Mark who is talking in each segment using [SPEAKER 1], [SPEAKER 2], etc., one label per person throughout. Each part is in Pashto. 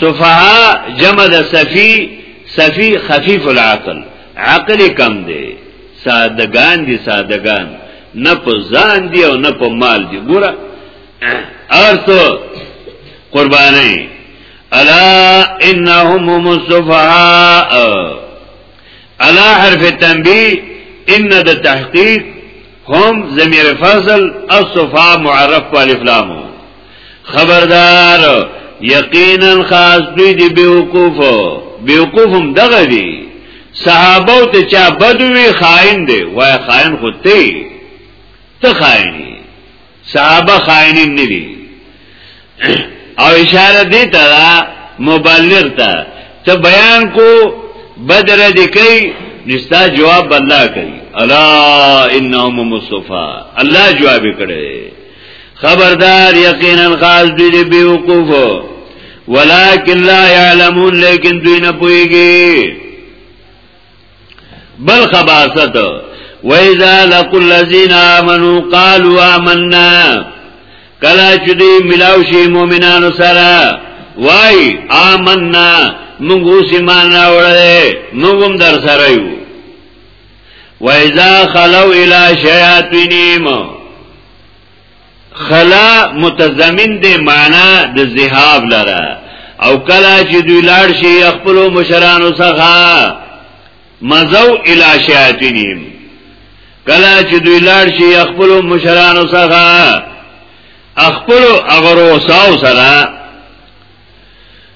[SPEAKER 1] صفحه جمع د صفی صفی خفیف العقل عقل کم دی سادگان دی سادگان نه په ځان دی او نه په مال دی ګوره ارتو قربانی الا انهم هم الصفحاء الا حرف تنبیه ان د تحقیق هم ضمیر فصل الصفحاء معرف په الف لام خبردار یقینا خاص دوی دی بیوقوف بیوقوف هم دغه دی صحابه ته چا بدوی خائن دی وای خائن خو ته ته خائنی صحابه خائنین نه دي او اشاره دی ته مبلغ ته ته بیان کو بدر دی کوي نستا جواب الله کوي الا انهم مصطفی الله جواب کړي خبردار یقینا خاص دوی دی بیوقوف ولیکن لا یعلمون لیکن دوی نه پویږي بل خباست وَإِذَا لَقُوا الَّذِينَ آمَنُوا قَالُوا آمَنَّا کلا چې دی ملاو شي مؤمنانو سره وای آمنا موږ اوس ایمان راوړل موږ هم در سره یو وَإِذَا خَلَوْا إِلَى شَيَاطِينِهِمْ خلا متضمن دی معنا د ذهاب لره او کلا چې دوی لاړ شي خپل مشرانو څخه مزو الی شیاطینهم کلا چې دوی لاړ شي خپل مشرانو څخه خپل اغرو ساو سره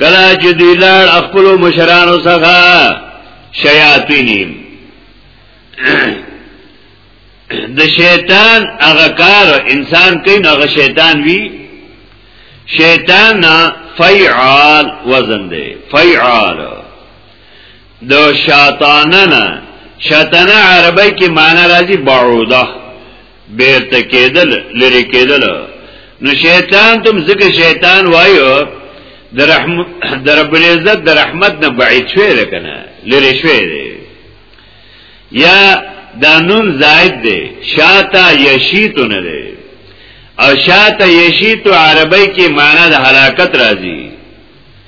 [SPEAKER 1] کلا چې دوی لار خپل مشرانو څخه شیاطینیم د شیطان هغه کار انسان کوي هغه شیطان وی شیطان فیعال وزن دی فیعال د شیطاننا شیطان عربی کې معنی راځي بعوده بیرته کېدل لری کېدل نو شیطان تم ځکه شیطان وایو د رحم د رب العزت د رحمت نه بعید شوی دی کنه لری شوی دی یا دا نون زائد دی شاتا یشیتو نه دی او شاتا یشیتو عربی کې معنی د حلاکت راځي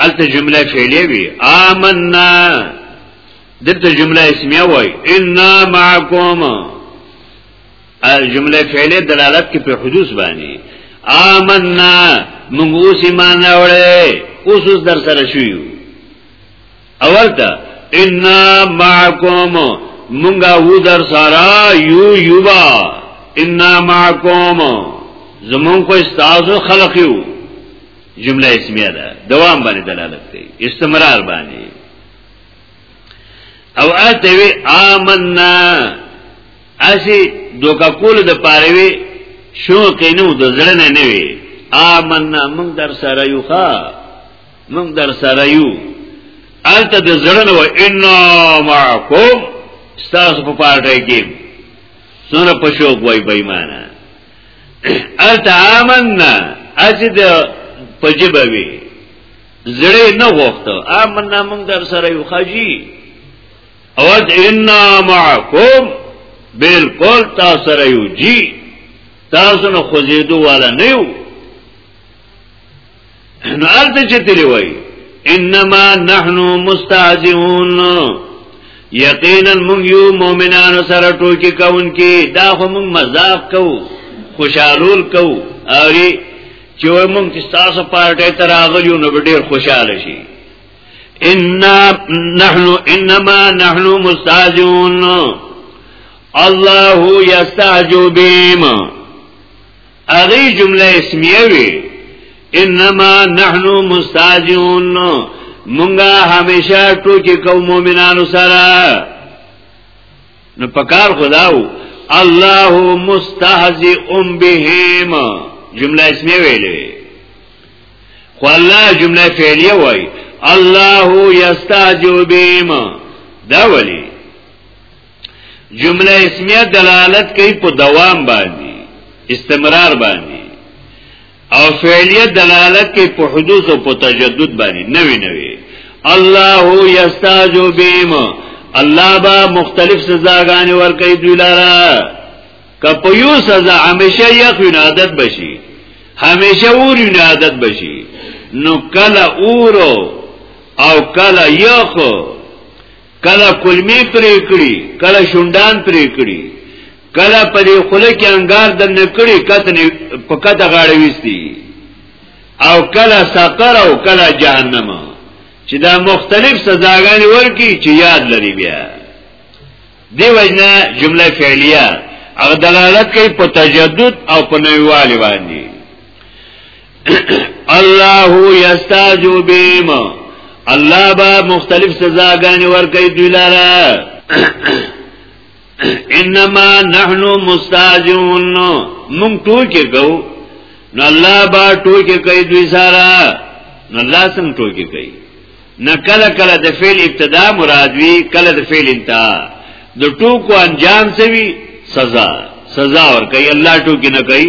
[SPEAKER 1] الته جمله فعلیه وی آمنا دلته جمله اسمیه وای انا معکم جمله فعلیه دلالت کې په حدوث باندې آمنا موږ اوس ایمان راوړې اوس اوس در سره شو اول ته انا معکم موږ هو در سره یو یوبا انا معکم زمون کو استاد خلق یو جمله اسمیه ده دوام باندې دلالت کوي استمرار باندې او اته وی آمنا اسی دوکا کول د پاروي شو کینو د زړه نه نه وی آمنا موږ در سره یو ښا موږ در سره یو الته د زړه نو ان معکم ستاسو په پاره کې څونه پښو کوی بېمانه الته آمنا اسی د پجبوي زړه نه غوښته آمنا موږ در سره یو خاجی او انا معکم بالکل تاسو سره یو جی تاسو نه خوځېدو والا نه یو نو الته چتلی وای انما نحن مستهزئون یقینا مونږ یو مؤمنانو سره ټوکی کوونکی دا خو مونږ مذاق کو خوشالول کو اوري چې مونږ چې تاسو پارټي ته راغلیو نو ډیر خوشاله شي ان نحن انما نحن مستهزئون الله یستهزئ بهم هغه جمله اسمیه وی انما نحن مستاجون مونږه همیشه ټوکی کوم مؤمنانو سره نو پکار خداو الله مستهزئ بهم جمله اسمیه ویلې خو الله جمله فعلیه وای الله یستهزئ بهم دا ولی جمله اسمیه دلالت کوي په دوام باندې استمرار باندې او فعلیه دلالت کوي په حدوث او په تجدد باندې نوې نوې الله یستاجو بیم الله با مختلف سزاګانې ورکړي دوی لاره کپو یو سزا همیشه یقین عادت بشي همیشه اور یو عادت بشي نو کله اورو او کله یخو کله کلمی پرې کړي کله شوندان پرې کړي کله په دې خله کې انګار د نکړي کتن په کته غاړه وستي او کله سقر او کله جهنم چې دا مختلف سزاګانې ورکی چې یاد لري بیا دی وجنه جمله فعلیه او دلالت کوي په تجدد او په نویوالي باندې الله یستاجو بیم الله با مختلف سزاګانی ورکړي دوی لاره انما نحنو مستاجون مونږ ټوکې کوو نو الله با ټوکې کوي دوی سره نو الله سم ټوکې کوي نه کله کله د فعل ابتدا مراد وی کله د فعل انتها د ټوکو انجام سوي سزا سزا ور کوي الله ټوکې نه کوي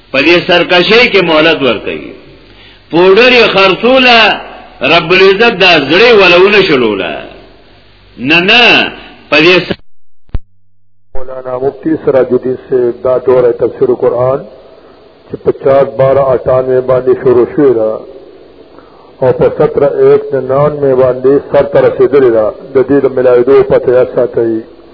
[SPEAKER 1] په دې سرکشي کې مهلت ورکړي پوډري خرصوله رب العزت دا زړه ولونه شلوله نه نه په دې
[SPEAKER 2] مولانا مفتی سراج الدین سے دا دور ہے تفسیر قرآن چې 50 12 98 باندې شروع شوی دا او په 17 1 99 باندې سر تر رسیدلی دا د دې د ملایدو په تیار ساتي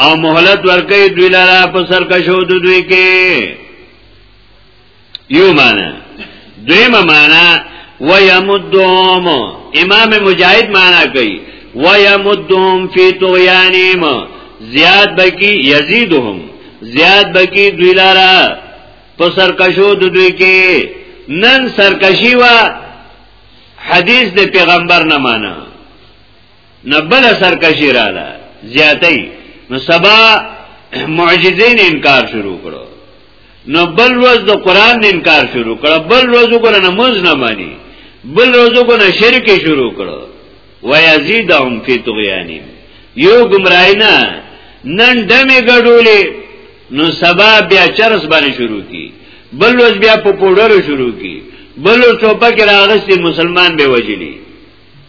[SPEAKER 1] او مهلت ورکې دوی لاره په سر کشو دوی کې یو معنا دویمه معنا ويمدهم امام مجاهد معنا کوي ويمدهم في طغيانهم زیاد بکی یزیدهم زیاد بکی دوی لاره په سرکشو د دوی کې نن سرکشي وا حدیث د پیغمبر نه مانا نبل سرکشی را ده زیادی نو سبا معجزین انکار شروع کرو نو بل روز د قرآن انکار شروع کرو بل روزو کنه نموز نمانی بل روزو کنه شرک شروع کرو ویزیدهم فی تغیانیم یو گمراهی نه نن دمه ګډولې نو سبا بیا چرس باندې شروع کی بل ورځ بیا په پوډر شروع کی بل څوپه کې راغستې مسلمان به وجلی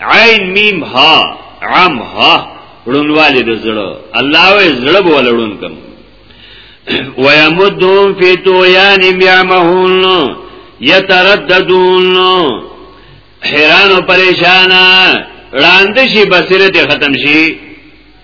[SPEAKER 1] عین میم ها عم ها ړونواله د زړه الله وې زړه بول ړون کم ويمدون فی تویان یعمهون یترددون حیران او پریشان راند شي بصیرت ختم شي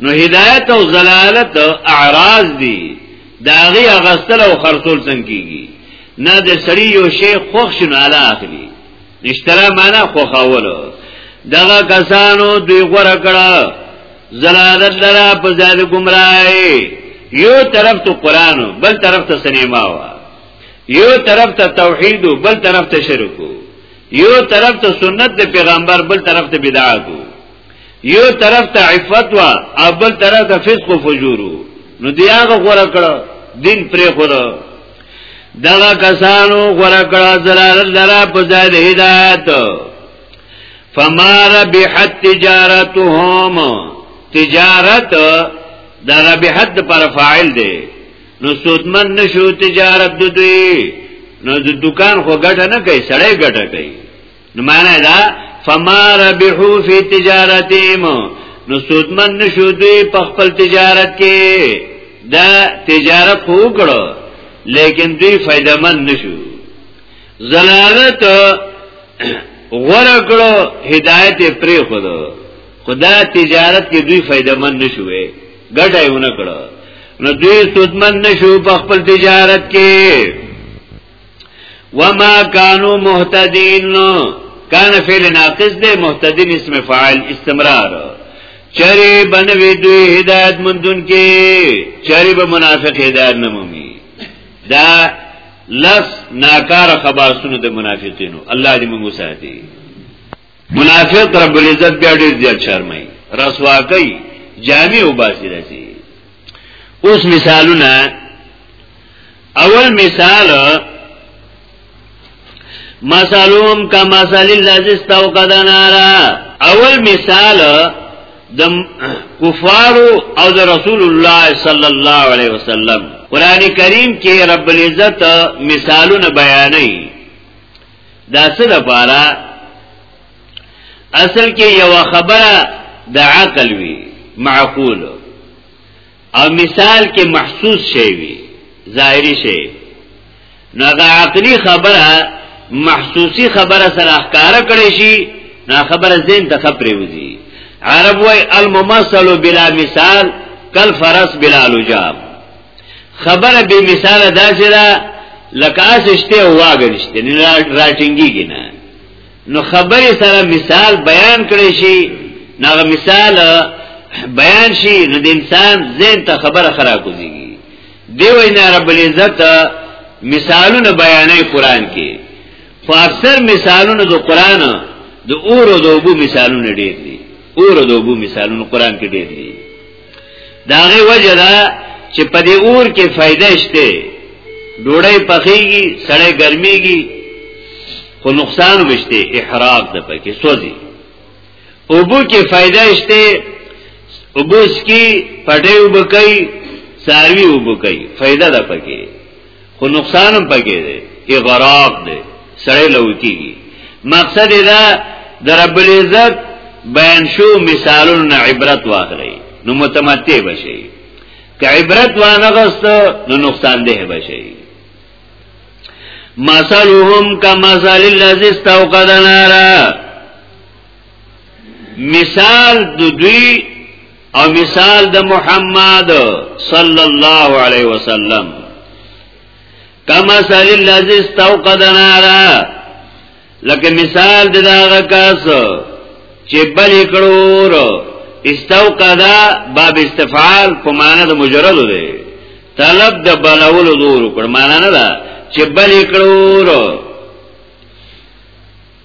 [SPEAKER 1] نو هدایت او زلالت اعراض دي داغي اغستل او خرصول څنګه کیږي نه د سړی یو شی خوښ شنو علا اخلي نشتره معنا خوخاولو دغه کسانو دوی غره کړه زلالت لرا په ځای گمراهي یو طرف ته قران بل طرف ته سینما وا یو طرف ته توحید بل طرف ته شرک یو طرف ته سنت د پیغمبر بل طرف ته بدعات یو طرف ته عفت وا اول طرف ته فسق و فجور نو دی هغه غوړه کړه دین پرې خورا دغه کسانو غوړه کړه زلال لرا په ځای د هدایت فما ربحت تجارتهم تجارت د ربحت پر فاعل دی نو سودمن نشو تجارت دوی نو د دکان خو ګټه نه کوي سړی ګټه کوي نو معنی دا فما ربحو فی تجارتیم نو سودمن نشو دوی په خپل تجارت کې دا تجارت خو کړو لیکن دوی فائدہ مند نشو زلالت غره کړو هدایت پرې خو خدا تجارت کې دوی فائدہ مند نشوي ګټه یې ونه کړو نو دوی سودمن نشو په خپل تجارت کې وما كانوا مهتدين کان فعل ناقص دی مهتدین اسم فاعل استمرار چری بنوی دوی هدایت مندون کې چری به منافق هدایت نمومي دا لس ناکار خباسونو د منافقینو الله دې موږ ساتي منافق رب العزت بیا ډیر زیات شرمای رسوا کوي جامع او باسی رسی اوس مثالونه اول مثال مثالهم کا مثال الذی استوقد نارا اول مثال د کفار او د رسول الله صلی الله علیه وسلم قران کریم کې رب العزت مثالونه بیانوي دا څه د پاره اصل کې یو خبره د عقل وی معقول او مثال کې محسوس شی وی ظاهری شی نو دا عقلی خبره محسوسی خبره سره احکار کړي شي نا خبره زین ته خبرې وځي عرب وای الممثل بلا مثال کل فرس بلا لجاب خبره به مثال داسې را لکه اسشته او واګنشته نه راټینګیږي نه نو خبره سره مثال بیان کړي شي نو مثال بیان شي نو د انسان ذهن ته خبره خرا کوي دیو نه رب العزت مثالونه بیانې قران کې خو اکثر مثالونه د قران د اور او د وبو مثالونه ډېر دي اور او د وبو مثالونه قران کې ډېر دي دا غي وجه دا چې په دې اور کې فائدہ شته ډوړې پخېږي سړې ګرميږي خو نقصان وشته احراق د پکې سوځي اوبو کې فائدہ شته اوبو سکی پټې وبکې ساروی وبکې فائدہ ده پکې خو نقصان هم پکې دی اغراق دی سړی لوکیږي مقصد دا د رب العزت بیان شو مثالونه عبرت واخلي نو متمتع بشي که عبرت وانه غست نو نقصان ده بشي مثلهم کمثل الذي استوقد نارا مثال د دوی او مثال د محمد صلی الله علیه وسلم کما سال الذی استوقد نارا لکه مثال د هغه کس چې بل کړور استوقد باب استفعال په معنا د مجرد دی طلب د بلولو دور کړ معنا نه ده چې بل کړور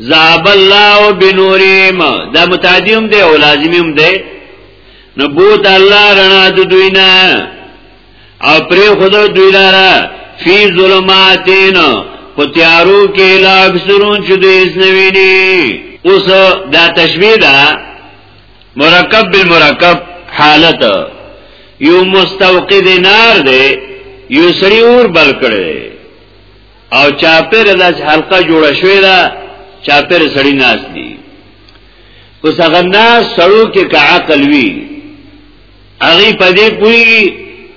[SPEAKER 1] ذهب الله بنورهم دا متعدیم دی او لازمیم دی نو بوت الله رڼا د دوی نه او پرې خدا دوی لاره فی ظلماتین په تیارو کې لا اکثرون چې دوی اس نویني اوس دا تشبیه ده مرکب بالمرکب حالت یو مستوقد نار دی یو سری اور بل کړی او چاپیر داس حلقه جوړه شوې ده چاپیر سړی ناس دي اوس هغه ناس سړو کې کا عقل وی هغه په دې پوي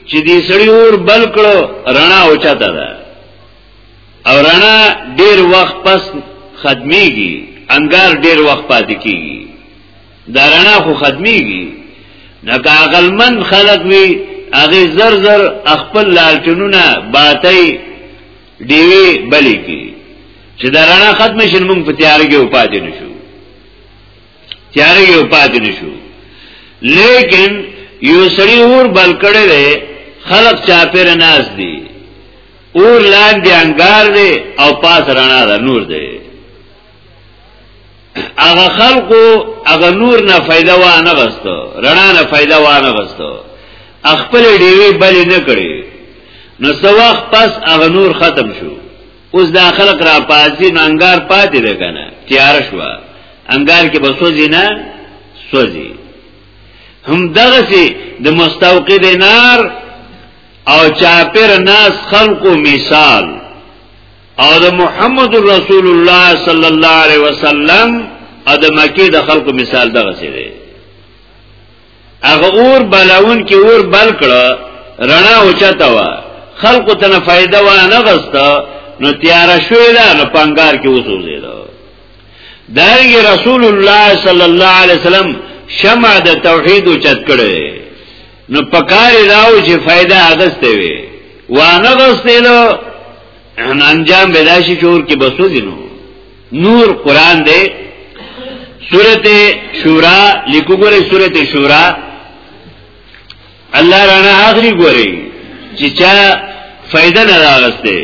[SPEAKER 1] چې دې سړی اور بل کړو رڼا اوچاته ده او رڼا ډیر وخت پس ختميږي انګار ډیر وخت پاتې کیږي دا رڼا خو ختميږي نو که عقلمن خلق وي هغه زر زر خپل لالټنونه باتي دیوی بلی کی چې دا رڼا ختم شي موږ په تیارې کې وپاتې نشو تیارې کې وپاتې نشو لیکن یو سړی اور بل کړي دی خلق چاپیر ناز دی اور لاندې انګار دی او پاس رڼا ده نور دی هغه خلقو هغه نور نه فائدہ و نه غستو رڼا نه فائدہ و نه غستو خپل ډیوی بل نه کړی نو سواخ پس هغه نور ختم شو اوس دا خلق را پاتې نو انګار پاتې ده کنه تیار شو انګار کې بسوځي نه سوځي هم دغه سي د مستوقد نار او چاپر ناس خلقو مثال او د محمد رسول الله صلی الله علیه وسلم او د مکه د خلکو مثال دغه څه دی هغه اور بلاون کې اور بل کړه رڼا اوچتا وا خلکو ته نه فائدہ و نه غستا نو تیار شوې ده نو پنګار کې وسوځي دا دغه رسول الله صلی الله علیه وسلم شمع د توحید اوچت کړي نو پکاري راو چې فائدہ اغسته وي وانه غسته ان انجام بداشي چور کې بسو دینو نور قران دې سورته شورا لیکو ګره سورته شورا الله رانا اخري ګوري چې چا فائدہ نه راغسته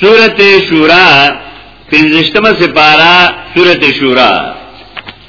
[SPEAKER 1] سورته شورا پنځشتمه سپارا سورته شورا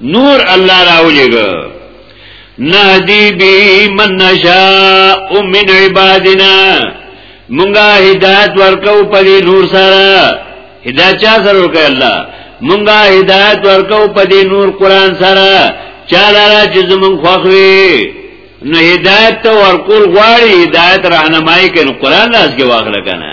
[SPEAKER 1] نور الله راولېګو نهدی بی من نشاء من عبادنا مونږه هدایت ورکو په دې نور سره هدایت چا سره ورکړ الله مونږه هدایت ورکو په دې نور قران سره چا لاره چې زمون خوخوي نو هدایت ته ورکول غواړي هدایت راهنمایي کوي قران لاس کې واخله کنه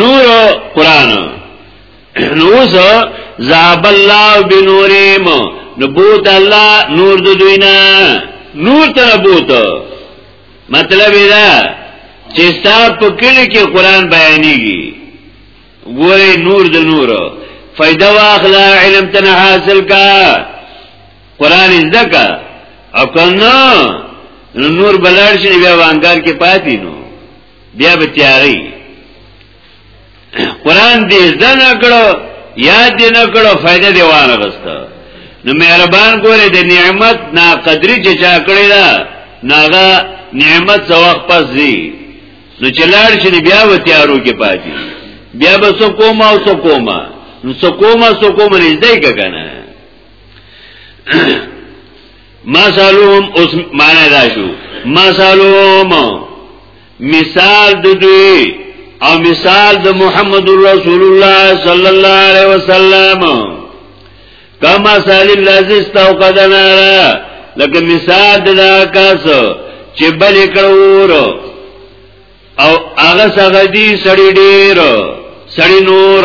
[SPEAKER 1] نور قران نو زه ذاب الله بنورهم نبوت الله نور د دوینا نور ته نبوت مطلب دا چې ستاسو په کلی کې قران بیانېږي ګورې نور د نور فائدہ واخلا علم تن حاصل کا قران زکا او کنه نور بلار شي بیا وانګار کې پاتې نو بیا به تیاری قران دې زده نه کړو یاد دې نه کړو فائدہ دی وانه غسته نو مهربان ګوره د نعمت نا قدرې چې چا کړی دا ناغه نعمت څو وخت پس دی نو چلاړ شي بیا و تیارو کې پاتې بیا به سو کوما او سو کوما نو سو کوما سو کوما نږدې کنه مثلهم اوس معنا دا شو مثلهم مثال د دوی او مثال د محمد رسول الله صلی الله علیه وسلم کما سال الذی استوقد نارا لکه مثال د کاس چې بل کړور او هغه سغدی سړی ډیر سړی نور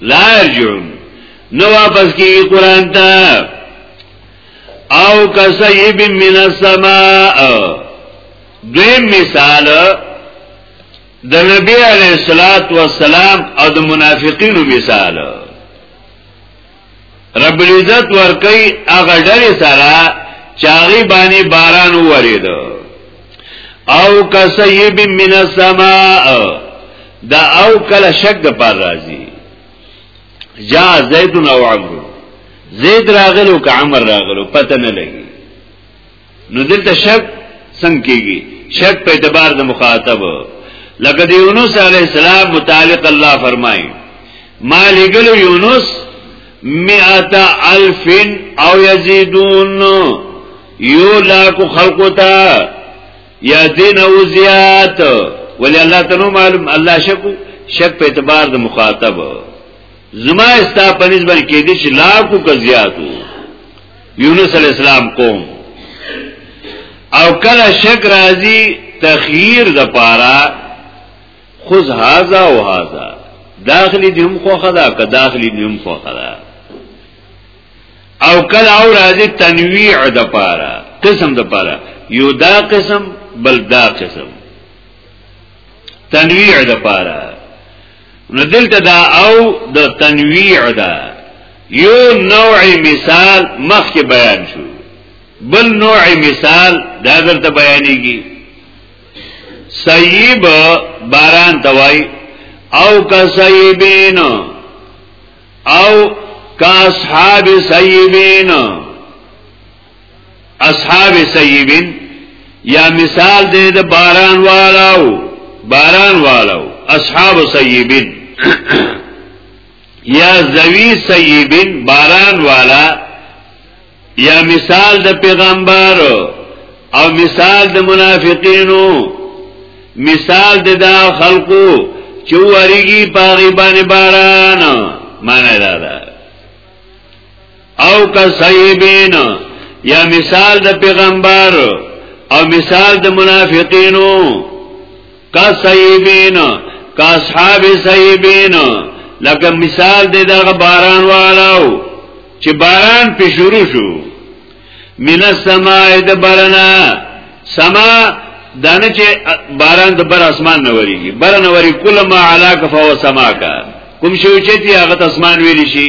[SPEAKER 1] لا يرجعون نو واپس کی قرآن تا او کسیب من السماء دویم مثال د نبی علیہ الصلات والسلام او د منافقینو مثال رب العزت ورکی اغا ڈر سرا چاغی بانی باران ورید او کسیب من السماء دا او کل شک دا پر رازی جا زیدن او عمرو زید راغلو که عمر راغلو پتہ نه لگی نو دلته شک څنګه کیږي شک په اعتبار د مخاطب لکه د یونس علی السلام متعلق الله فرمایي ما لګل یونس مئات الف او یزيدون یو لاکو خلقو تا یا دین او زیات ولی الله تنو معلوم الله شکو شک په اعتبار د مخاطب زما استا پنځ بل کې دي چې لاکو کا زیاتو یونس علی السلام قوم او کله شک راځي تخیر د پاره خذ هاذا او هاذا داخلي دې هم خوخه ده که داخلي دې هم خوخه ده او کله او راځي تنویع د پاره قسم د پاره یو دا قسم بل دا قسم تنویع د پاره نو دلته دا او د تنویع دا یو نوع مثال مخکې بیان شو بل نوع مثال دا دلته بیانېږي سیب باران توای او کا سیبین او کا اصحاب سیبین اصحاب سیبین یا مثال دې د باران والاو باران والاو اصحاب سیبین یا زوی سیبین باران والا یا مثال د پیغمبر او مثال د منافقینو مثال د دا خلقو چې ورګي پاغي باندې باران معنی دا ده او کا صیبین یا مثال د پیغمبر او مثال د منافقینو کا صیبین کا اصحاب صیبین لکه مثال د دغه باران والو چې باران په شروع شو من السماء د برنا سما دانه چې باران د بر اسمان نه وریږي بر نه وری کله ما علاک فو سما کا کوم شی چې هغه اسمان ویل شي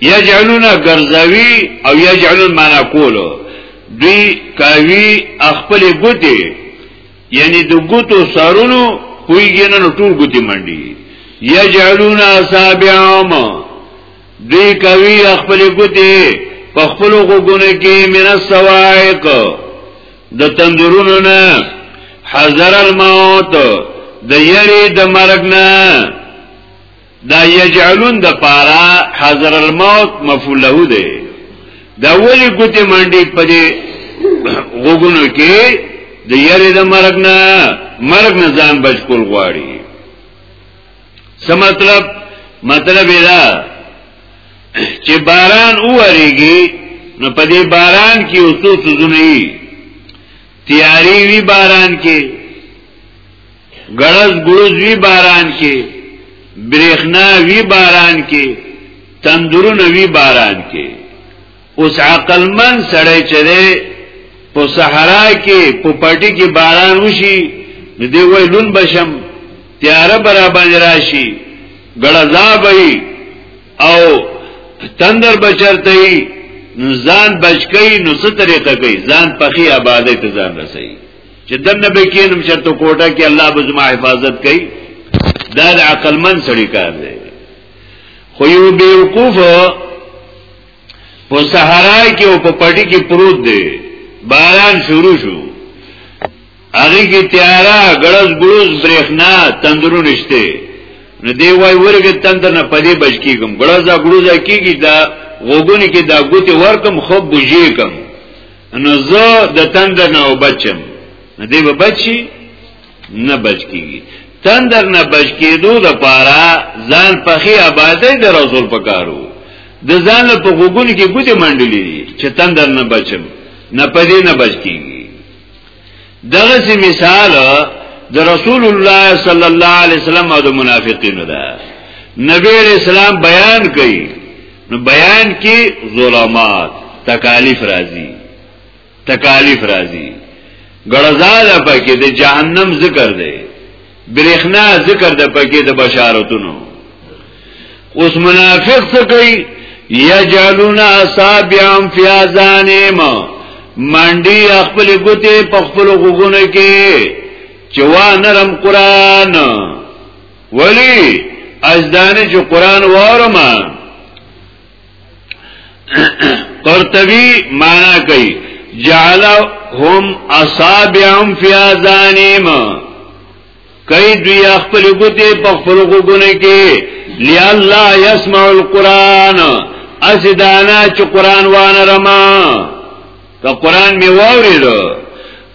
[SPEAKER 1] یجعلون ګرځوي او یجعلون معنا کولو دوی کوي خپل ګوتې یعنی د ګوتو سرونو کویږي نه ټول ګوتې منډي یجعلون اصابعهم دوی کوي خپل ګوتې په خپل غوګونه کې من السوائق د تندورونو نه حذر الموت د یری د مرګ نه دا یجعلون د پارا حضر الموت مفعول له دی دا ولی ګوتې منډي په دې غوګونو کې د یری د مرګ نه مرګ نه ځان بچ کول غواړي څه مطلب مطلب دا چې باران وریږي نو په دې باران کې اوسو سوزونه تیاری وی باران کې ګړز ګړز وی باران کې برېخنا وی باران کې تندرونه وی باران کې اوس عقل من سړی چره په صحرا کې په پټي کې باران وشي نو دی وای لون بشم تیار برا باندې راشي ګړزا وی او تندر بچرته نو ځان بچکی نو څه طریقه کوي ځان پخی آبادی ته ځان رسي چې دنه به کینم چې ته کوټه کې الله به زما حفاظت کوي دا د عقل من سړي کار دی خو یو بیوقوف په صحرا کې او په پټي کې پروت دی باران شروع شو هغه کې تیارا غړز ګړز برېښنا تندرو نشته نو دی وای ورګه تندر نه پدې بچ کیږم غړزا غړزا کیږي دا وګونی کې دا ګوتې ورکم خو بوجي کم نو زه د تندر نه وبچم نه دی به بچي نه بچ کیږي تندر نه بچ کیدو د پاره ځان پخې آبادې د رسول پکارو د ځان په غوګون کې ګوتې منډلې چې تندر نه بچم نه پدې نه بچ کیږي دغه سي مثال د رسول الله صلی الله علیه وسلم او د منافقینو ده نبی اسلام بیان کړي نو بیان کې ظلمات تکالیف راځي تکالیف راځي ګړزاله پکې د جهنم ذکر دی برېخنا ذکر د پکې د بشارتونو اوس منافق څه کوي یجعلون اصابعهم فی اذانهم منډي خپل ګوتې په خپل غوګونو کې چوا نرم قران ولی از دانه چې قران وارم قرطبی معنا کوي جعلهم اصابعهم فی اذانهم کئی دوی اخپل گوتی پا خپل گوگونه کی لی اللہ یسمع القرآن اسی دانا چه قرآن وانا رمان دا قرآن می واوری دو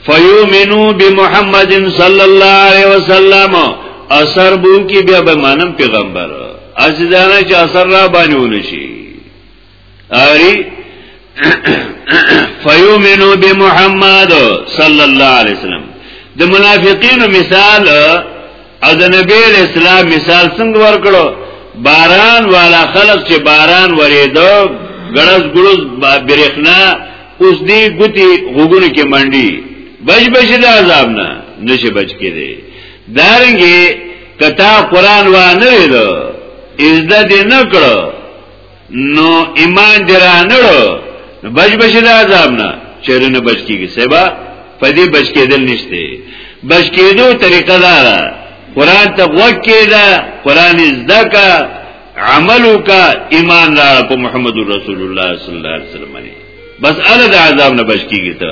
[SPEAKER 1] فیومنو بی محمد صلی اللہ علیہ وسلم اثر بو کی بیا بمانم پیغمبر از دانا چه اثر را بانیونو شی آری فیومنو بی محمد صلی اللہ علیہ وسلم د منافقینو مثال او د نبی اسلام مثال څنګه ورکړو باران والا خلق چې باران وریدو ګړز ګړز برېښنا اوس دی ګوتی غوګونو کې منډي بچ بچ د عذاب نه نشه بچ کړي دارنګي کتا قران و نه ویلو از د دې نه کړو نو ایمان درانړو بچ بچ د عذاب نه چیرې نه بچ کیږي سبا په دې بچ کېدل نشته بچ کېدو طریقه دا ده قران ته وکې دا قران زده کا عملو کا ایمان را په محمد رسول الله صلی الله علیه وسلم باندې بس اله د عذاب نه بچ کیږي ته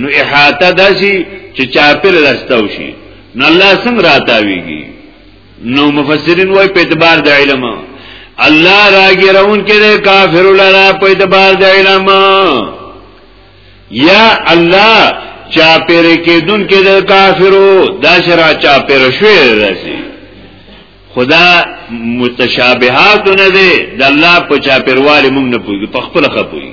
[SPEAKER 1] نو احاطه داسي چې چاپل راستاو شي نو الله څنګه راتاويږي نو مفسرین وای په اعتبار د علم الله راګرون کې د کافر لرا په اعتبار د علم یا الله چاپیر کې دن کې د کافرو دا شرا چاپیر شوی راشي خدا متشابهات نه دي د الله په چاپیرواله موږ نه پوي په خپل خپوي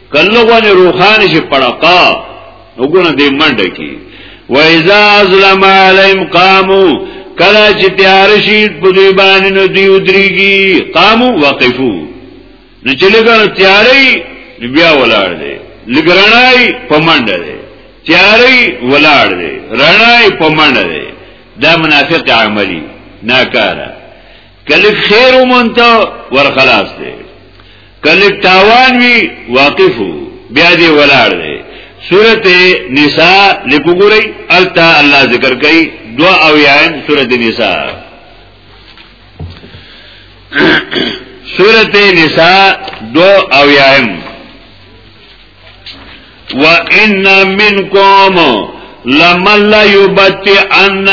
[SPEAKER 1] کله غوانه روخانه شي پړقا وګونه دې منډه کی و اذا ظلم عليهم قاموا کلا چې تیار شي په دې باندې نو دی ودريږي قاموا وقفو نو چې لګا تیارې بیا ولاړ دي لګرنای په منډه دي تیارې ولاړ دي رڼای په منډه دي دا منافق عملی ناکاره کله خیر ومنته ور خلاص دی کله تاوان وی واقفو بیا دی ولاړ دی سورته نساء لیکو ګورئ التا الله ذکر کوي دعا او یایم سورته نساء سورته نساء دو او یایم وَإِنَّ مِنْكُمْ لَمَنْ لَا يُبَتِّئَنَّ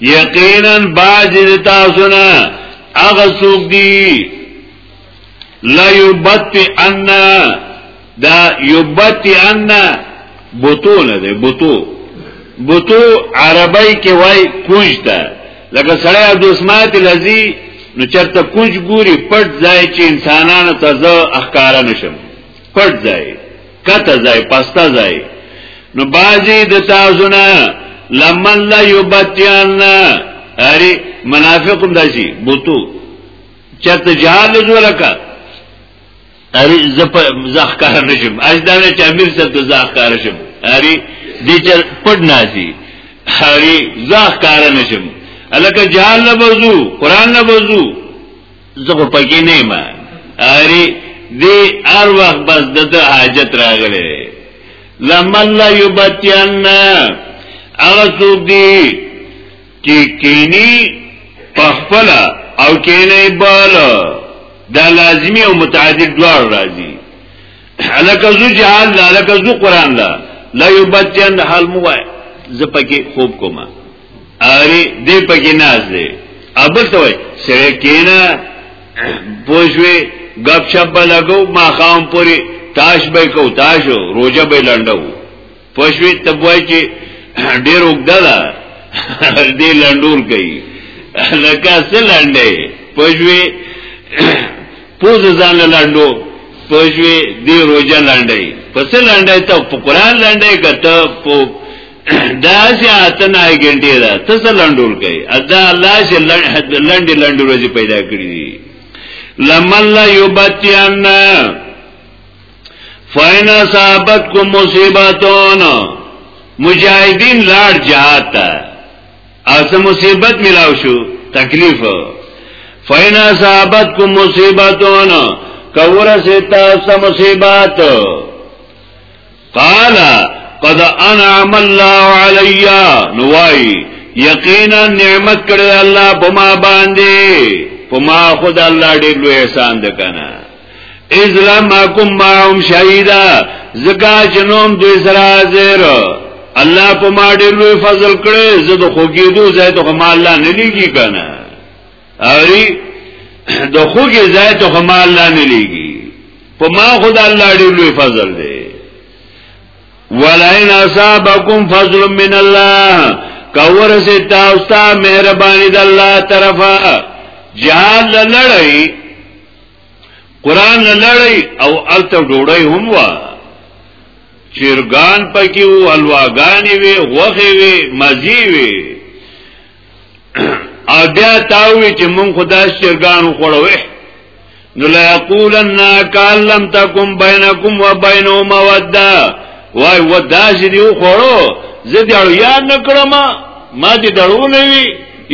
[SPEAKER 1] یقینا باج تاسو نه هغه څوک دی لا یبت ان دا یبت ان بوتو نه دی بوتو بوتو عربی کې وای کوج ده لکه سړی د اسمات لذي نو چرته کوج ګوري پټ ځای چې انسانانو ته زه احکار نشم پټ ځای کته ځای پستا ځای نو بازی د تاسو نه لمن لا یبتیان اری منافقم داشي بوتو چرته جهاد ورکا اری زپ زخ کار نشم اجدانه چې امیر سره ته زخ کار شم اری دې چر پډ ناشي اری زخ کار نشم الکه جهاد نه بوزو قران نه بوزو زه خو پکې نه ما اری دی هر وخت بس د حاجت راغله لمن لا یبتیان هغه څوک دی چې کینی پخپل او کینی بال دا لازمی او متعدد دوار راځي الکه زو جهان لا الکه زو قران لا لا یبتیان حال موای زپکی خوب کومه اری دې پکې ناز دی ابل ته وای سره کینا پوجوي غب شپ لګو ما خام پوری تاش به کو تاشو روزه به لندو پوجوي تبوای چې ډیر وګدلا دې لندور کوي لکه سلندې پوجوي پوز ځان لندو پوجوي دې روزه لندې پس لندې ته په قران لندې کته په دا چې اته نه ګنټه ده تاسو لندول کوي ادا الله چې لندې لندې ورځې پیدا کړې دي لمن لا یبتیان فین صاحبتکم مصیبتون مجاهدین لار جهاد تا اس مصیبت ملاو شو تکلیف فین صاحبتکم مصیبتون کور سے تاسو مصیبت قال قد انعم الله علی نوای یقینا نعمت کړی الله په ما باندې په ما خود الله ډیر لوی احسان وکنه اذ لم اكن معهم شهیدا زکا جنوم دوی سره حاضر الله په ما ډیر لوی فضل کړی زه د خوګیدو زه ته ما الله نه لګی کنه اوری د خوږی ځای ته خو ما الله نه لیږي په ما خدا الله ډېر لوی فضل دی ولئن اصابکم فضل من الله کور سے تاستا مهربانی د الله طرفا جهاد لړی قران لړی او الته ډوړی هم وا چیرګان پکې او الواغانی وی غوخه وی مزی وی او بیا تاوی چې مونږ خدا شرګان خوړو نو لا یقولن کان لم تکم بینکم و بینه موده وای و داس دی خوړو زه دې اړو یاد نکړم ما دې دړو نه وی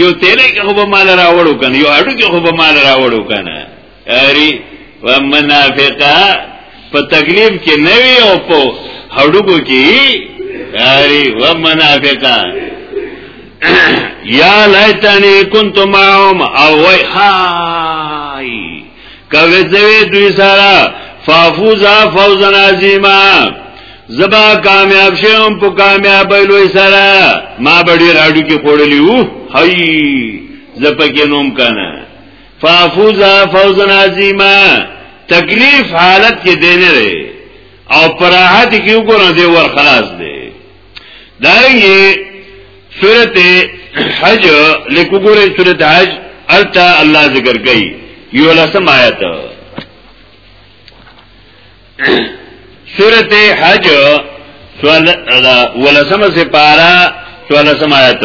[SPEAKER 1] یو تیرې کې خو به مال راوړو کنه یو اړو کې خو به مال راوړو کنه اری و منافقا په تکلیف کې نه وی او په هډوکو کې اری و منافقا یا لایتنی کنت معهم او وای خای کوي زوی دوی سره فافوزا فوزن عظیما زبا کامیاب شوم په کامیابی لوی سره ما بډی راډو کې خوړلی وو هی زپکه نوم کنه فافوزا فوزا عظیما تکلیف حالت کې دینه لري او پراحت کې وګورئ دی ور خلاص دی دا یې سورته حج لیکو ګورئ سورته حج التا الله ذکر کوي یو لسم آیت سورته حج سوال ولسم سپارا سوال سم آیت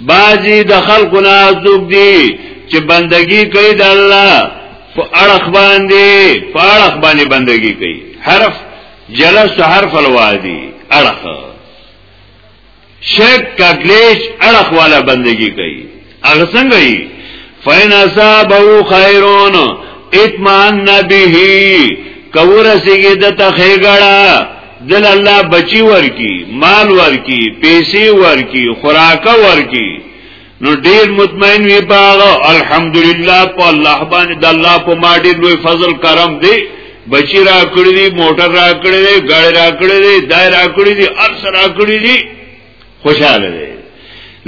[SPEAKER 1] بعضی د خلقو نه ازوک دی چې بندگی کوي د الله په اړخ باندې په اړخ باندې بندگی کوي حرف جلس حرف الوادی اړخ شک کا گلیش اړخ والا بندگی کوي هغه څنګه یي فین اصابو خیرون اطمئن به کور سیګه د تخیګړه دل الله بچی ورکی مال ورکی پیسې ورکی خوراک ورکی نو ډیر مطمئن وی باغ الحمدلله په الله باندې د الله په ما ډیر لوی فضل کرم دی بچی را کړی دی موټر را کړی دی ګاډی را کړی دی دای را کړی دی ارس را کړی دی خوشاله دی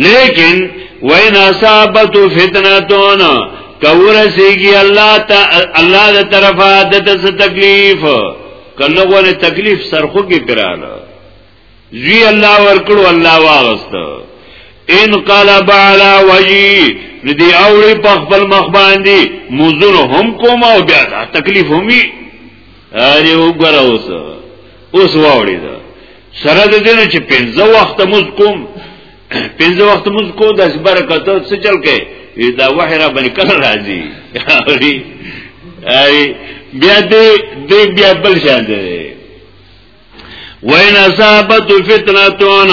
[SPEAKER 1] لیکن وین اصابت فتنتون کور سیگی اللہ تا اللہ دا طرف عادت سے تکلیف کلو غوله تکلیف سرخو کې کراله زوی الله ورکړو الله واغست ان قلب على وجي ندي اوړي په خپل مخ باندې موزن هم کوم او بیا دا تکلیف همي اره وګره اوس اوس واوړي دا سره د دې چې پنځه وخت موږ کوم پنځه وخت موږ کو د برکت څه چل کې دا وحی را باندې کله راځي ای بیا دې دې بیا بل شان دی وین اصابت فتنتون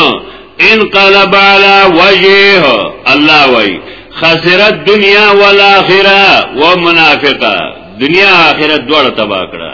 [SPEAKER 1] انقلب على وجهه الله وای خسرت دنیا والاخره ومنافقه دنیا اخرت دوړ تبا کړه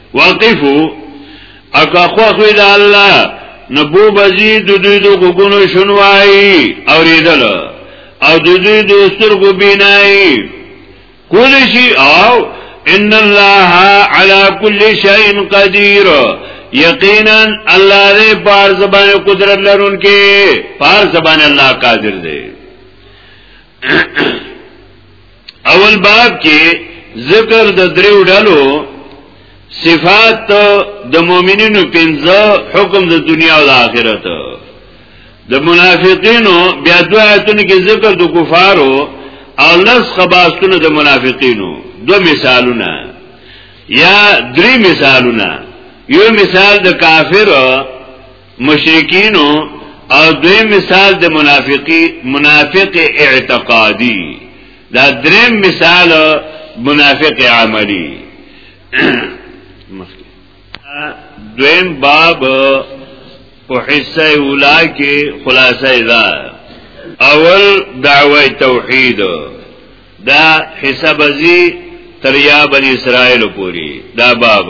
[SPEAKER 1] وقفو اکا خوخوی دا اللہ نبو بزی دو دوی دو گگونو شنوائی او ریدل او دو دوی دو سترگو بینائی کولشی او ان الله علی کل شیء قدیر یقینا الله دې پار زبان قدرت لرونکي پار زبان الله قادر دی اول باب کې ذکر د دریو ډلو صفات د مؤمنینو پنځه حکم د دنیا او د آخرت د منافقینو بیا دوه آیتونه کې ذکر د کفارو او لس خباستونه د منافقینو دو مثالونه یا درې مثالونه یو مثال د کافر مشرکینو او دوی مثال د منافقی منافق اعتقادی دا دریم مثال منافق عملی دویم باب په حصہ اولا کې خلاصه ده اول دعوه توحید دا حساب ازي تریا بنی اسرائیل پوری دا باب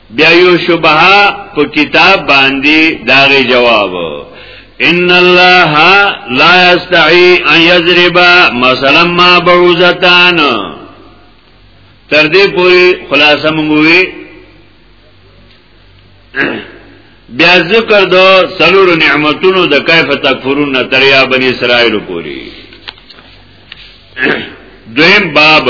[SPEAKER 1] بیا یو شبهه په کتاب باندې داغه جواب ان الله لا یستحی ان یضرب مثلا ما بعوزتان تر دې پوری خلاصه مونږوي بیا ذکر دو سلور نعمتونو د کیف تکفرون تریا بنی اسرائیل پوری دویم باب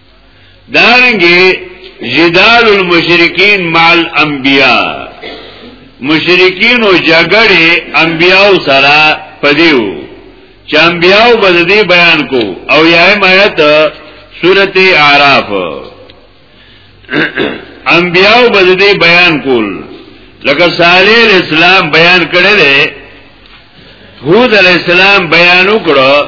[SPEAKER 1] دارنګه جدال المشرکین مال انبیاء مشرکین او جګړه انبیاء سره پدیو چې انبیاء بددي بیان کو او یایم آیت سورته اعراف انبیاء بددي بیان کول لکه صالح الاسلام بیان کړل هود الاسلام بیان وکړو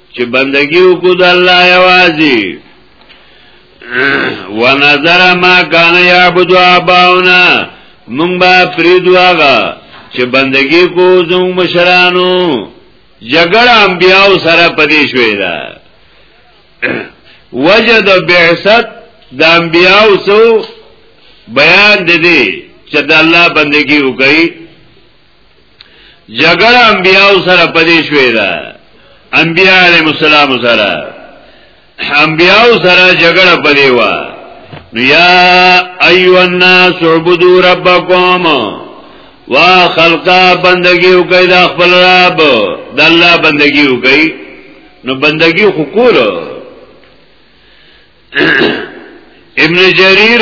[SPEAKER 1] چې بندگی وکړو د الله یوازې ونظر ما کان یعبد اباونا مونږ به پریدو هغه چې بندگی کو زمو مشرانو جګړه انبیاو سره پدې شوې ده وجد بعثت د انبیاو سو بیان دې چې د الله بندگی وکړي جګړه انبیاو سره پدې شوې ده انبیا علیهم السلام سره انبیاو سره جګړه پدې و نو یا ایو الناس عبدو ربکم وا خلقا بندگی وکي د خپل رب د الله بندگی وکي نو بندگی خو کول ابن جریر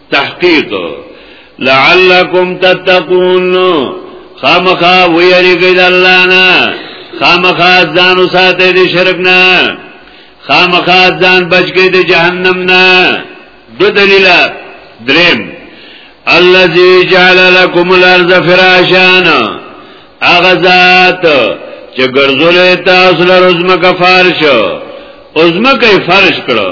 [SPEAKER 1] تحقیق لعلکم تتقون خامخا ویریږئ د الله نه خامخا ځان وساتئ د شرک نه خامخا ځان بچی د جهنم نه دو دلیل دریم الذي جعل لكم الارض فراشا اغذات چې ګرځولې تاسو له رزمکه فارش او زمکه فرش کړو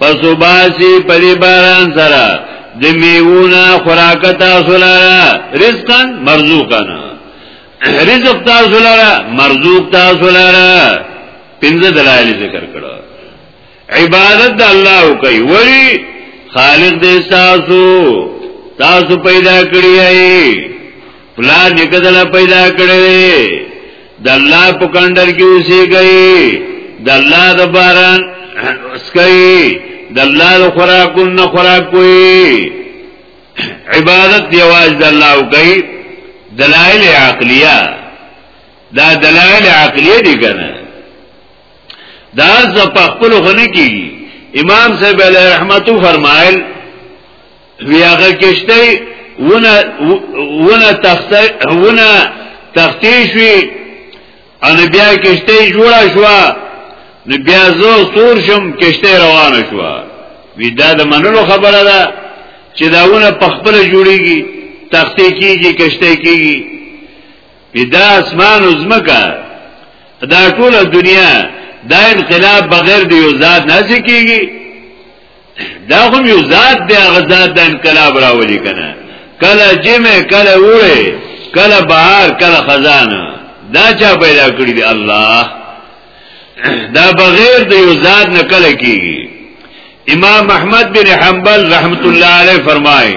[SPEAKER 1] پس باسی پدی باران سره د میونا خوراک تاسو لاره رزقا مرزوقنا رزق تاسو لاره مرزوق تاسو لاره پنځه دلایل ذکر کړو عبادت د الله کوي ولی خالق دې تاسو تاسو پیدا کړی پلار نیکه دلا پیدا کړی د الله په کندر کې اوسې گئی د الله د باران اسکئی د الله د خوراکون نه خوراک کوي عبادت دی واج د الله کوي دلائل عقلیه دا دلائل عقلیه دي کنه دا ز په خپل غنه کې امام صاحب علیه رحمتو فرمایل وی هغه کشته ونه ونه تخته ونه تختی شوی ان بیا کشته جوړه شو نو بیا زه سور شم کشته روانه شو وی دا د منلو خبره ده چې داونه په خپل جوړیږي تخته کیږي کشته کیږي وی دا اسمان او زمکه دا ټول دنیا دا انقلاب بغیر د یو ذات نه کیږي دا هم یو ذات دی هغه ذات د انقلاب راولي کنه کله جمع کله وړي کله بهار کله خزانه دا چا پیدا کړی دی الله دا بغیر د یو ذات نه کله کیږي امام احمد بن حنبل رحمت الله علیه فرمایي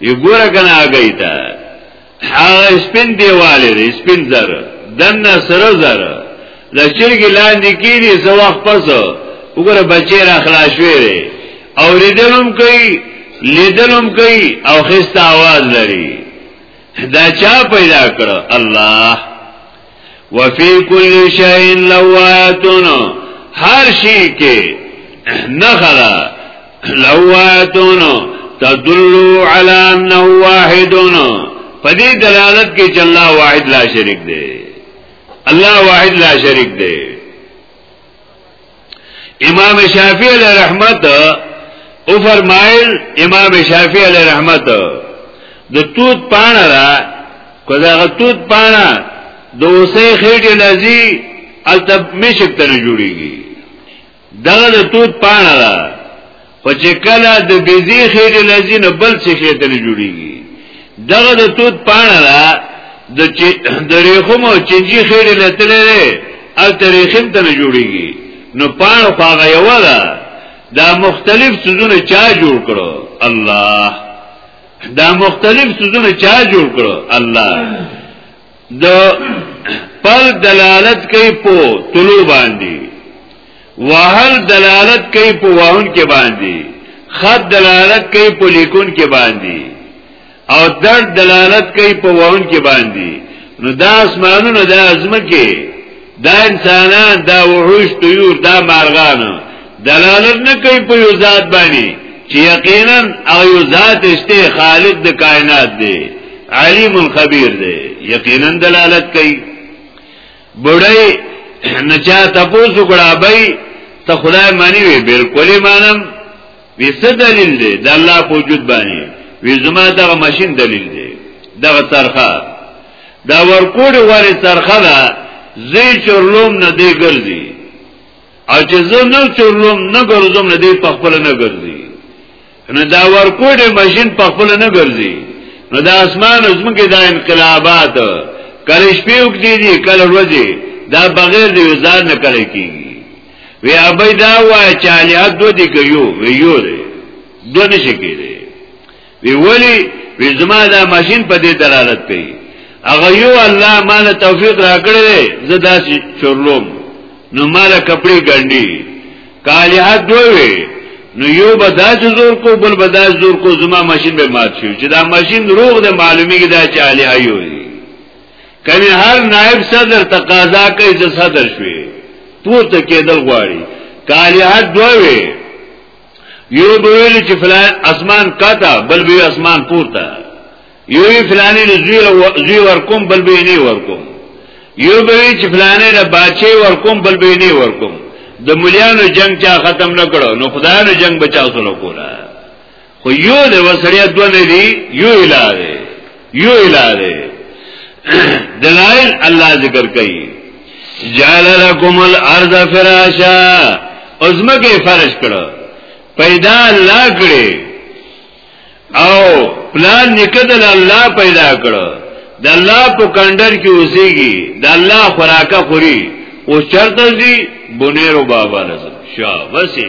[SPEAKER 1] یو ګوره کنه هغه ته هغه سپین دیواله دی سپین زر دنه سره زر لچرګي لاندې کیږي زو وخت پس وګوره بچی را خلاص شوی او ریدلم کوي لیدلم کوي او خسته आवाज لري دا چا پیدا کړ الله وفي كل شيء لواتن هر شي کې نخلا لواتن تدل على انه واحد پدې دلالت کې چې الله واحد لا شریک دی الله واحد لا شریک دی امام شافعی علیہ رحمت او فرمایل امام شافعی علیہ رحمت د توت پانا را کداغه توت پانا د اوسې خېټه لذي التب مشک تر جوړيږي دغه د توت پانا را خو چې کله د بيزي خېټه لذي نه بل څه شي ته جوړيږي دغه د توت پاڼه را د چې د ریخم او چنجي خېټه لتلې او تاریخم ته جوړيږي نو پاڼه خواغه یو ده دا مختلف سوزونه چا جوړ کړو الله دا مختلف سوزونه چا جوړ کړو الله د پر دلالت کوي په طلوع باندې وهل دلالت کوي په وهن کې باندې خط دلالت کوي په لیکون کې باندې او درد دلالت کوي په وهن کې باندې نو دا اسمانونه د ازمکه دا انسانان دا وحوش طیور دا مارغان دلالت نه کوي په یو ذات باندې چې یقینا او یو ذات شته خالق د کائنات دی علیم الخبیر دی یقینا دلالت کوي بډای نچا تاسو کړه بای ته خدای مانی وی بالکل مانم وی څه دلیل دی د الله په وجود باندې وی زما دغه ماشين دلیل دی دغه څرخه دا ورکوډ وری څرخه ده زی چورلوم نه دی ګرځي او چې زه نه چورلوم نه ګرځم نه دی په خپل نه ګرځي نو دا ورکوډ ماشين په خپل نه ګرځي نو دا اسمان او زمکه دا انقلابات کله شپې وکړي دي کله ورځې دا بغیر د وزار نه کړی کیږي وی ابی دا وای چې الیا دو دی که یو وی یو دی دو نشی که دی وی ولی وی زما دا ماشین په دې دلالت کوي هغه یو الله مال توفیق راکړي زه داسې چورلوم نو مال کپڑے ګنډي کالی حد دوی نو یو به داسې زور کو بل به داسې زور کو زما ماشین به مات شي چې دا ماشین روغ د معلومیږي دا چې علی ایو کنه هر نائب صدر تقاضا کوي چې صدر شوي پورته کېدل غواړي کالیات دوه وي یو بویل چې فلان اسمان کاته بل به اسمان پورته یو فلانی زوی زوی ورکوم بل به نه ورکوم یو به چې فلانه را بچي ورکوم بل به نه ورکوم د مليانو جنگ چا ختم نکړو نو خدایانو جنگ بچا سره کولا خو یو د وسړیا دوه نه دی یو اله دی یو اله دی دلائل الله ذکر کوي جعل لكم الارض فراشا ازمکه فرش کړو پیدا الله کړی او پلان نکدل الله پیدا کړو د الله په کندر کې اوسېږي د الله خوراکه خوري او چرته دي بنيرو بابا لازم شاه وسه